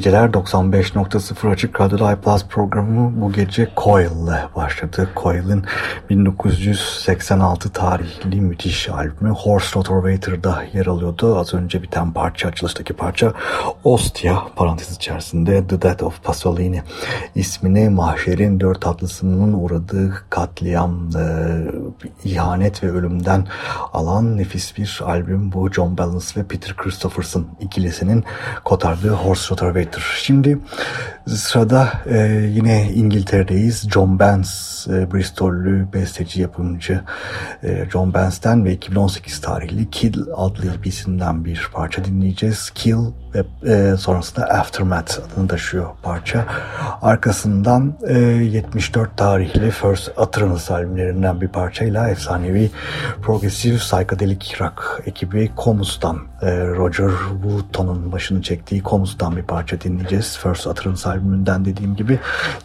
geceler 95.0 Açık Radyo'da iPlus programı bu gece Coil ile başladı. Coil'in 1986 tarihli müthiş albümü Horse Rotorvator'da yer alıyordu. Az önce biten parça, açılıştaki parça Ostia parantez içerisinde The Death of Pasolini ismini mahşerin dört atlısının uğradığı katliam, e, ihanet ve ölümden alan nefis bir albüm. Bu John Balance ve Peter Christopherson ikilisinin kotardığı Horse Rotorvator. Şimdi sırada e, yine İngiltere'deyiz. John Benz, e, Bristol'lü besteci yapımcı e, John Benz'ten ve 2018 tarihli Kill adlı EP'sinden bir parça dinleyeceğiz. Kill ve e, sonrasında Aftermath adını taşıyor parça. Arkasından e, 74 tarihli First Utterance albümlerinden bir parçayla efsanevi progresif psychedelic rock ekibi Comus'tan e, Roger Wooton'un başını çektiği Comus'tan bir parça dinleyeceğiz. First Utterance albümünden dediğim gibi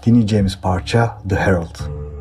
dinleyeceğimiz parça The Herald.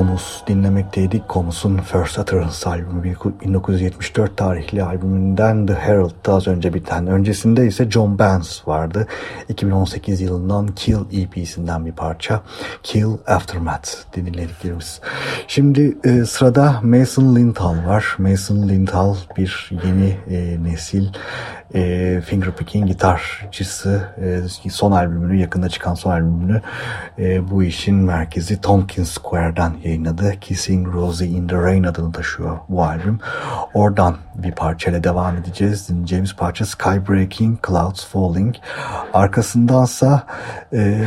Comus dinlemekteydik. Comus'un First Utterance albümü 1974 tarihli albümünden The Herald'da az önce biten. Öncesinde ise John Banks vardı. 2018 yılından Kill EP'sinden bir parça. Kill Aftermath dinlediklerimiz. Şimdi e, sırada Mason Lintal var. Mason Lintal bir yeni e, nesil e, fingerpicking gitarcısı e, son albümünü yakında çıkan son albümünü e, bu işin merkezi Tompkins Square'dan yayınladı. Kissing Rosie in the Rain adını taşıyor bu albüm. Oradan bir parçayla devam edeceğiz. Dinleyeceğimiz parça Sky Breaking, Clouds Falling. Arkasındansa e,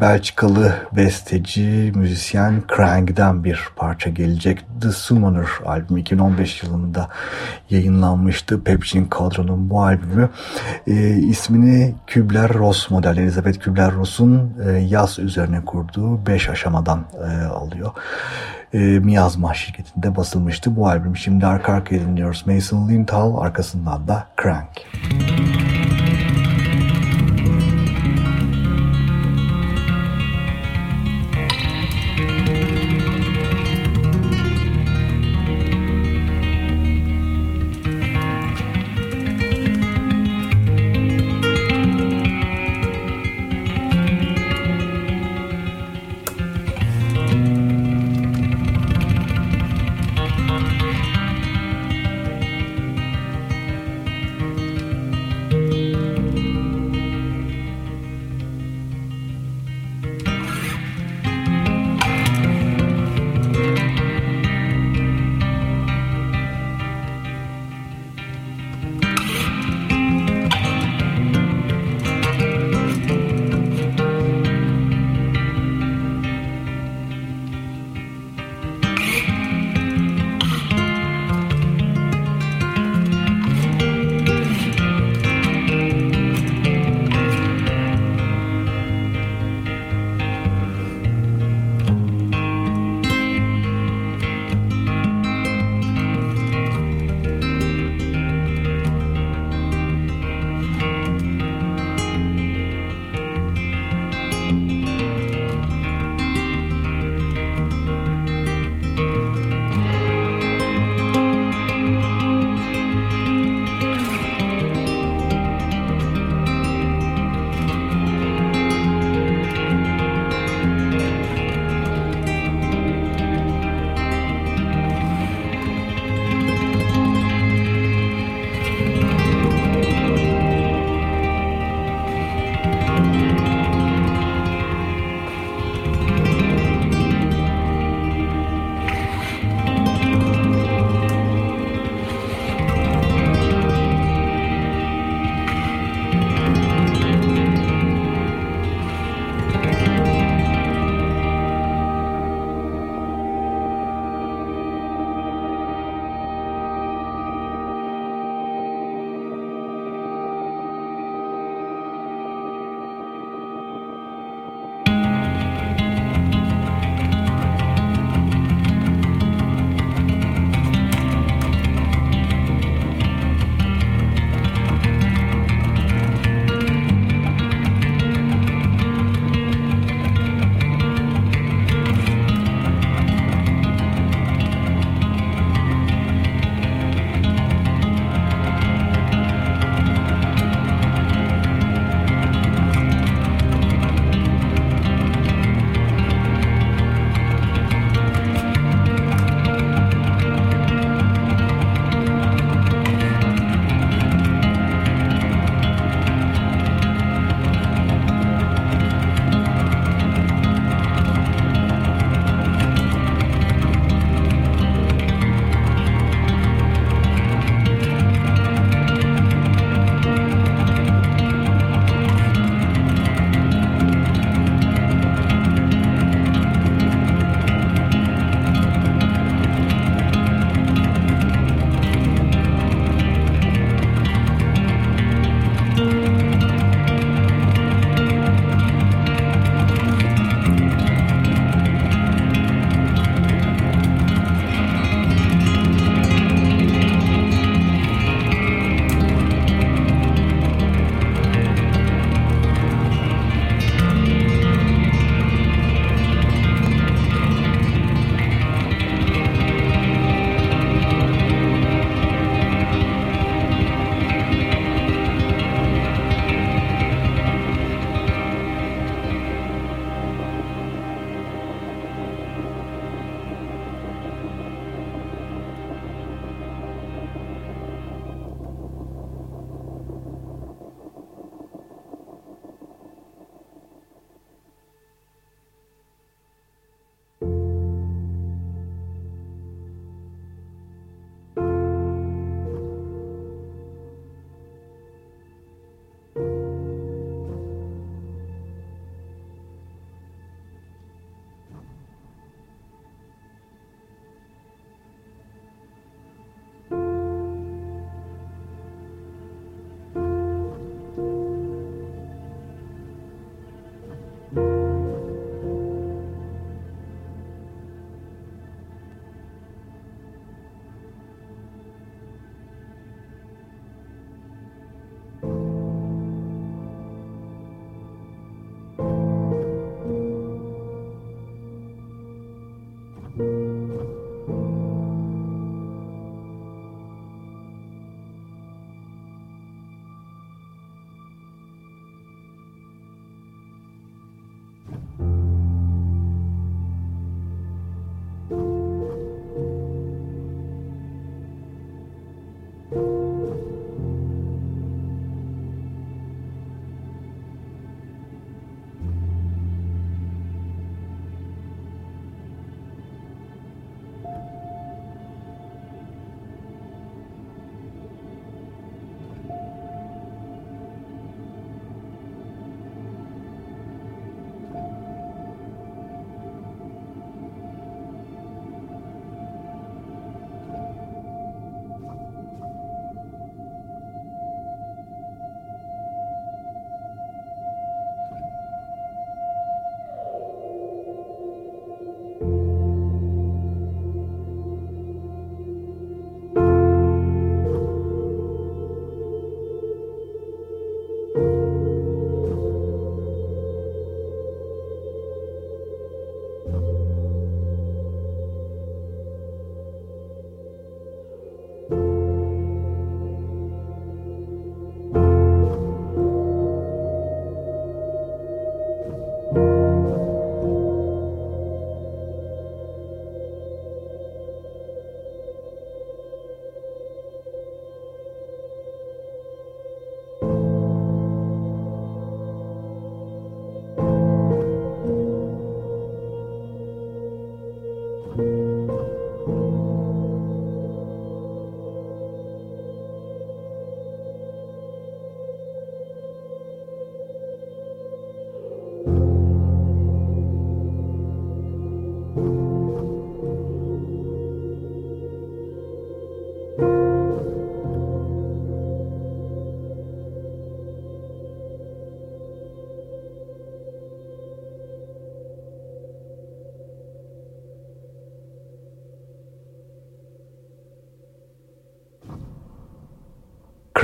Belçikalı besteci, müzisyen Krang'den bir parça gelecek. The Summoner albümü 2015 yılında yayınlanmıştı. Pepsin Kadro'nun bu albümü. E, ismini Kübler-Ross model, Elizabeth Kübler-Ross'un e, yaz üzerine kurduğu 5 aşamadan e, alıyor e, Miyazma şirketinde basılmıştı bu albüm. Şimdi arka arkaya dinliyoruz. Mason Lintal arkasından da Crank. Müzik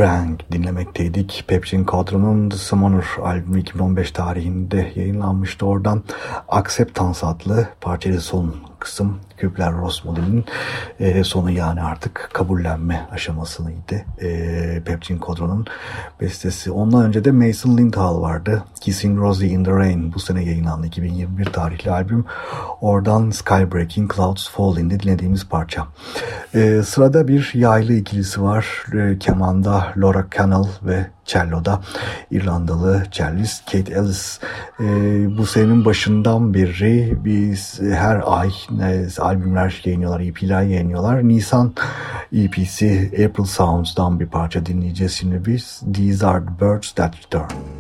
Crank dinlemekteydik. Pepsin Kadro'nun The Summoner albümü 2015 tarihinde yayınlanmıştı. Oradan Acceptance adlı parçayı son kısım Kübler Ross modelinin e, sonu yani artık kabullenme aşamasıydı. E, Pepsin Kodro'nun bestesi. Ondan önce de Mason Lindhall vardı. Kissing Rosie in the Rain bu sene yayınlandı 2021 tarihli albüm. Oradan Skybreaking Clouds Falling'de dinlediğimiz parça. E, sırada bir yaylı ikilisi var. E, kemanda Laura Cannell ve cello'da İrlandalı cellist Kate Ellis. E, bu senenin başından beri biz her ay e, albümler yayınlıyorlar, EP'ler yayınlıyorlar. Nisan EP'si April Sounds'dan bir parça dinleyeceğiz şimdi biz. These are the birds that return.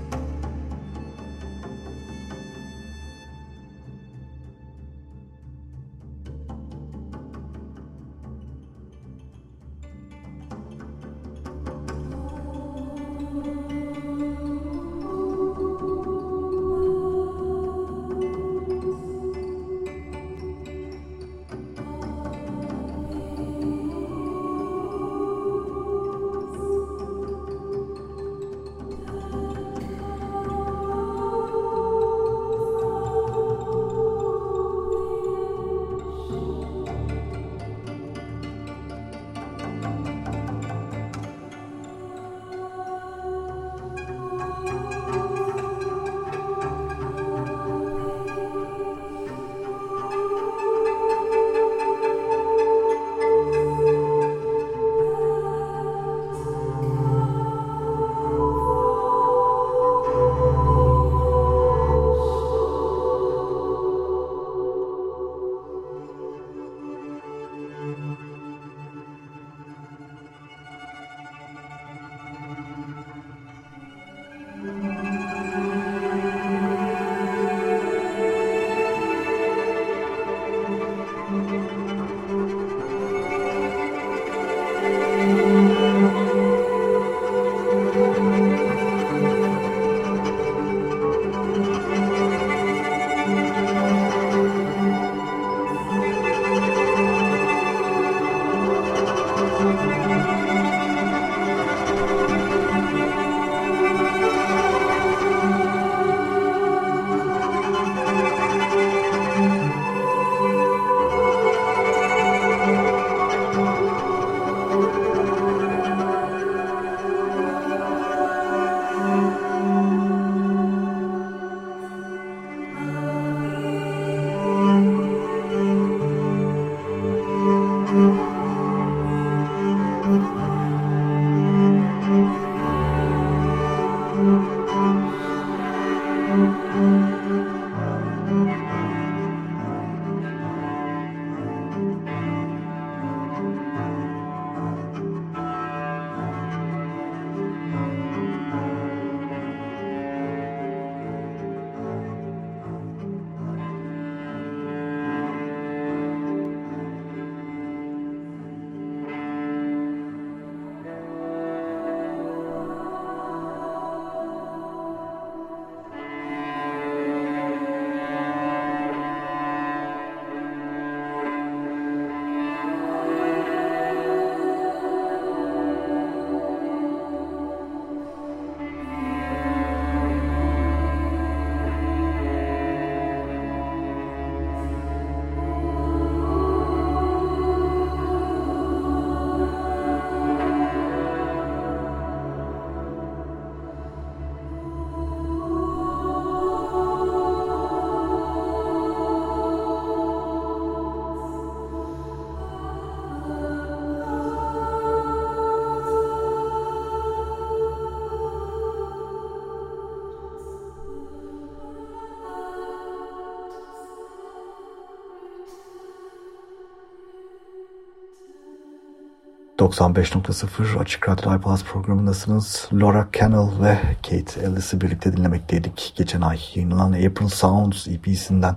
95.0 Açık Radyo iPlus programındasınız. Laura Cannell ve Kate Ellis'i birlikte dinlemekteydik. Geçen ay yayınlanan April Sounds EP'sinden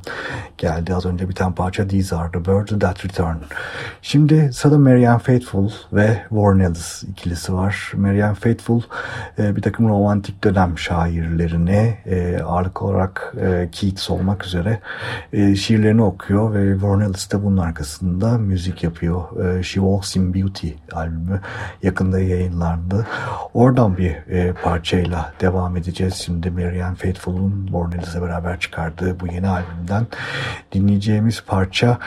geldi. Az önce biten parça These Are The Birds That Return. Şimdi sırada Marianne Faithful ve Warren Ellis ikilisi var. Marianne Faithful e, bir takım romantik dönem şairlerini e, ağırlık olarak e, Keats olmak üzere şiirlerini okuyor ve Warren Ellis de bunun arkasında müzik yapıyor. She Walks In Beauty albümü yakında yayınlandı. Oradan bir e, parçayla devam edeceğiz. Şimdi Marianne Faithfull'un Born Eliz'le beraber çıkardığı bu yeni albümden dinleyeceğimiz parça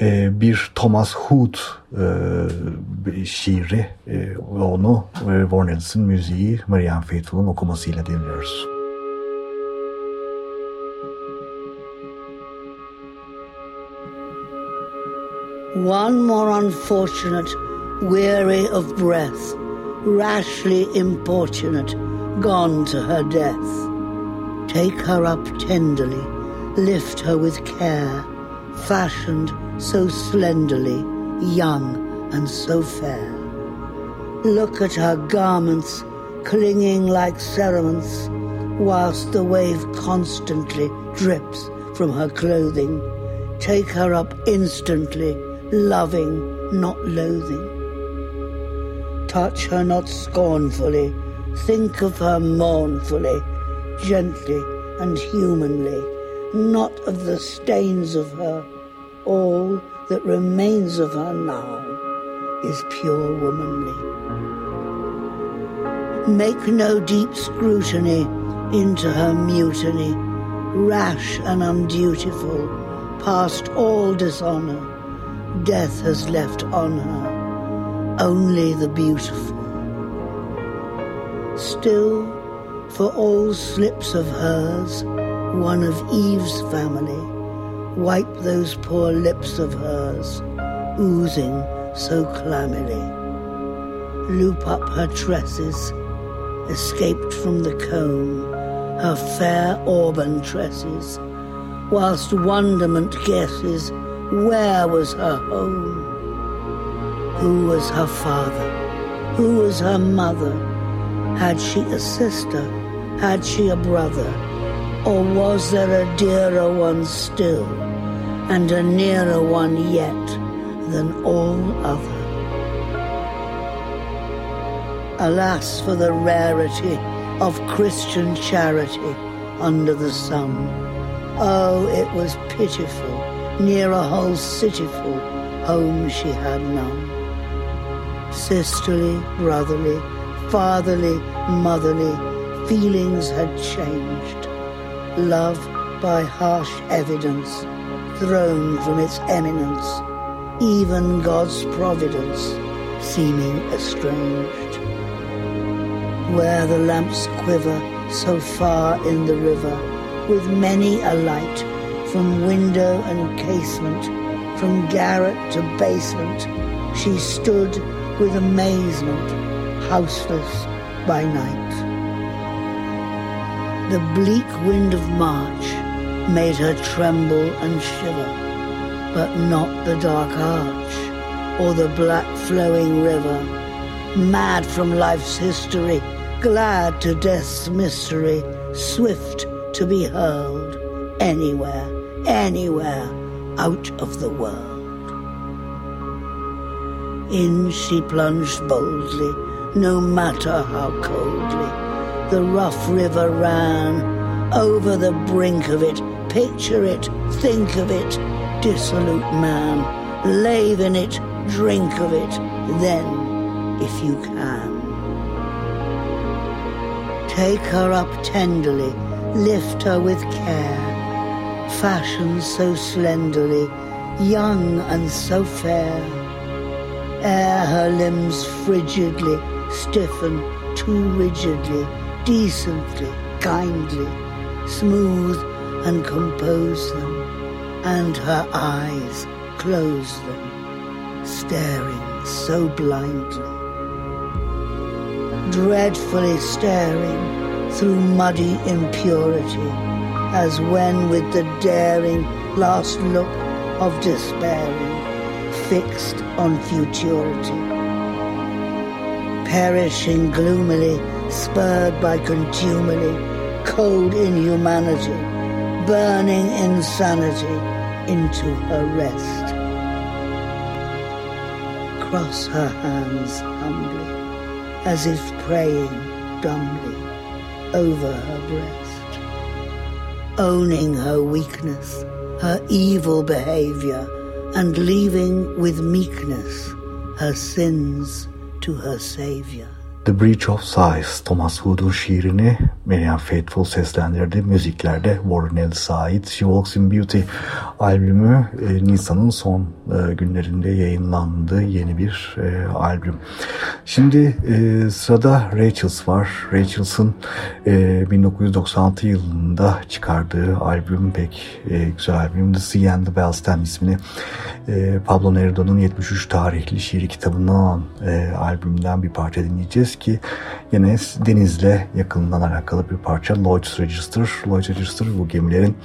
e, bir Thomas Hood e, şiiri e, onu e, Warren Ellis'in müziği Marianne Faithfull'un okumasıyla dinliyoruz. One more unfortunate, weary of breath, rashly importunate, gone to her death. Take her up tenderly, lift her with care, fashioned so slenderly, young and so fair. Look at her garments, clinging like cerements, whilst the wave constantly drips from her clothing. Take her up instantly, loving, not loathing. Touch her not scornfully, think of her mournfully, gently and humanly, not of the stains of her. All that remains of her now is pure womanly. Make no deep scrutiny into her mutiny, rash and undutiful, past all dishonour death has left on her only the beautiful. Still, for all slips of hers, one of Eve's family, wipe those poor lips of hers, oozing so clammily. Loop up her tresses, escaped from the comb, her fair auburn tresses, whilst wonderment guesses where was her home? Who was her father? Who was her mother? Had she a sister? Had she a brother? Or was there a dearer one still, and a nearer one yet than all other? Alas for the rarity of Christian charity under the sun. Oh, it was pitiful near a whole cityful, home she had none. Sisterly, brotherly, fatherly, motherly, feelings had changed. Love, by harsh evidence, thrown from its eminence, even God's providence seeming estranged. Where the lamps quiver so far in the river, with many a light from window and casement, from garret to basement, she stood with amazement, houseless by night. The bleak wind of March made her tremble and shiver, but not the dark arch or the black flowing river. Mad from life's history, glad to death's mystery, swift to be hurled anywhere anywhere out of the world. In she plunged boldly, no matter how coldly. The rough river ran over the brink of it. Picture it, think of it, dissolute man. Lave in it, drink of it, then, if you can. Take her up tenderly, lift her with care fashioned so slenderly, young and so fair. Ere her limbs frigidly stiffen too rigidly, decently, kindly, smooth and compose them, and her eyes close them, staring so blindly. Dreadfully staring through muddy impurity as when with the daring last look of despairing fixed on futurity. Perishing gloomily, spurred by contumely, cold inhumanity, burning insanity into her rest. Cross her hands humbly, as if praying dumbly over her breast owning her weakness, her evil behavior, and leaving with meekness her sins to her Saviour. The Breach of Sighs, Thomas Hood'un şiirini Marian Faithfull seslendirdi. Müziklerde Warren Ellis'e ait She Walks in Beauty albümü e, Nisan'ın son e, günlerinde yayınlandı. Yeni bir e, albüm. Şimdi e, sırada Rachel's var. Rachel's'ın e, 1996 yılında çıkardığı albüm pek e, güzel albüm. The Sea and the Bells'ten ismini e, Pablo Neruda'nın 73 tarihli şiiri kitabından e, albümden bir parça dinleyeceğiz ki yine denizle yakından alakalı bir parça Lloyd's Register. Lloyd's Register bu gemilerin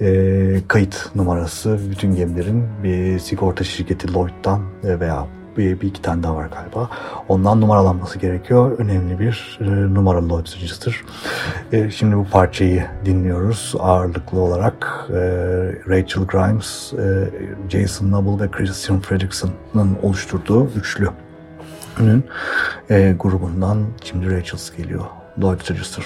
e, kayıt numarası bütün gemilerin bir sigorta şirketi Lloyd'dan e, veya bir, bir iki tane daha var galiba. Ondan numaralanması gerekiyor. Önemli bir e, numara Lloyd's Register. E, şimdi bu parçayı dinliyoruz ağırlıklı olarak. E, Rachel Grimes, e, Jason Noble ve Christian Fredrickson'ın oluşturduğu üçlü e, grubundan şimdi Rachel's geliyor. Lloyd's Register.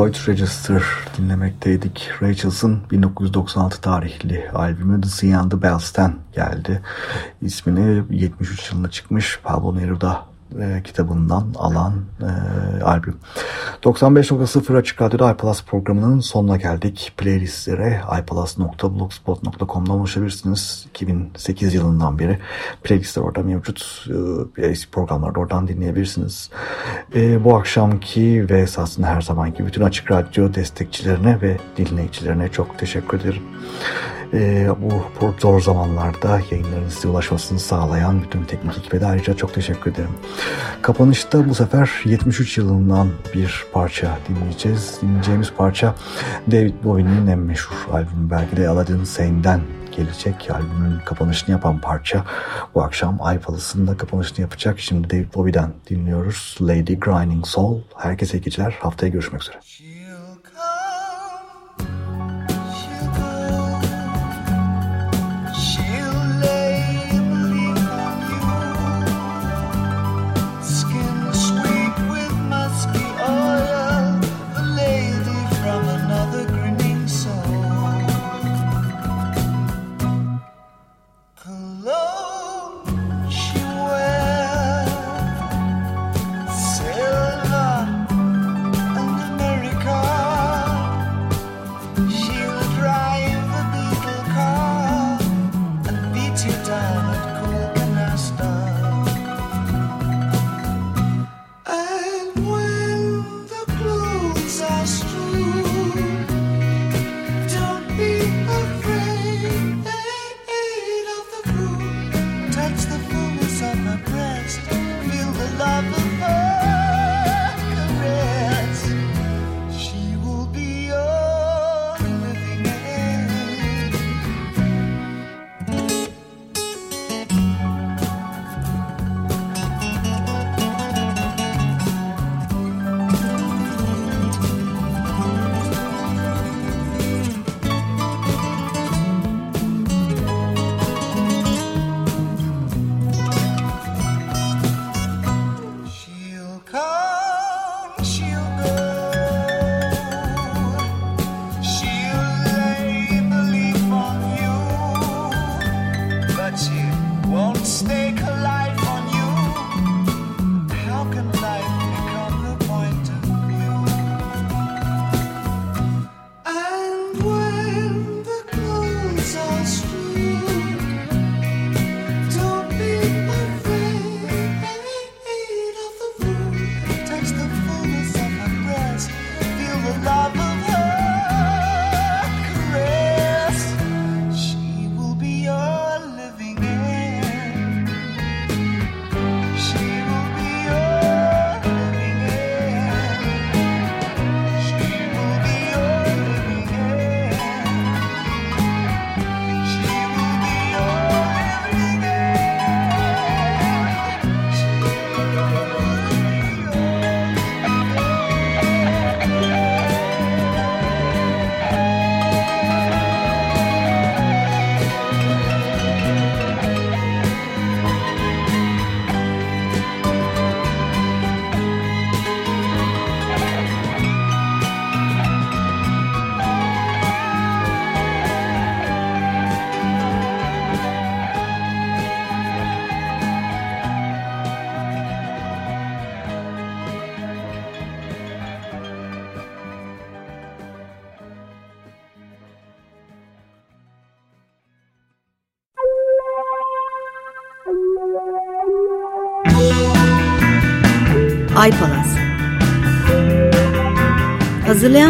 Lloyd Register dinlemekteydik. Rachel's'ın 1996 tarihli albümü The Sea and the Bells'ten geldi. İsmini 73 yılında çıkmış Pablo Neruda e, kitabından alan e, albüm. 95.0 Açık Radyo'da iPlus programının sonuna geldik. Playlistlere iPlus.blogspot.com'dan ulaşabilirsiniz. 2008 yılından beri playlistler orada mevcut. E, programları oradan dinleyebilirsiniz. E, bu akşamki ve esasında her zamanki bütün Açık Radyo destekçilerine ve dinleyicilerine çok teşekkür ederim e, bu zor zamanlarda yayınların size ulaşmasını sağlayan bütün teknik ekibe de ayrıca çok teşekkür ederim. Kapanışta bu sefer 73 yılından bir parça dinleyeceğiz. Dinleyeceğimiz parça David Bowie'nin en meşhur albümü belki de Aladdin Sane'den gelecek albümün kapanışını yapan parça. Bu akşam Ay Palısı'nda kapanışını yapacak. Şimdi David Bowie'den dinliyoruz. Lady Grinding Soul. Herkese iyi geceler. Haftaya görüşmek üzere.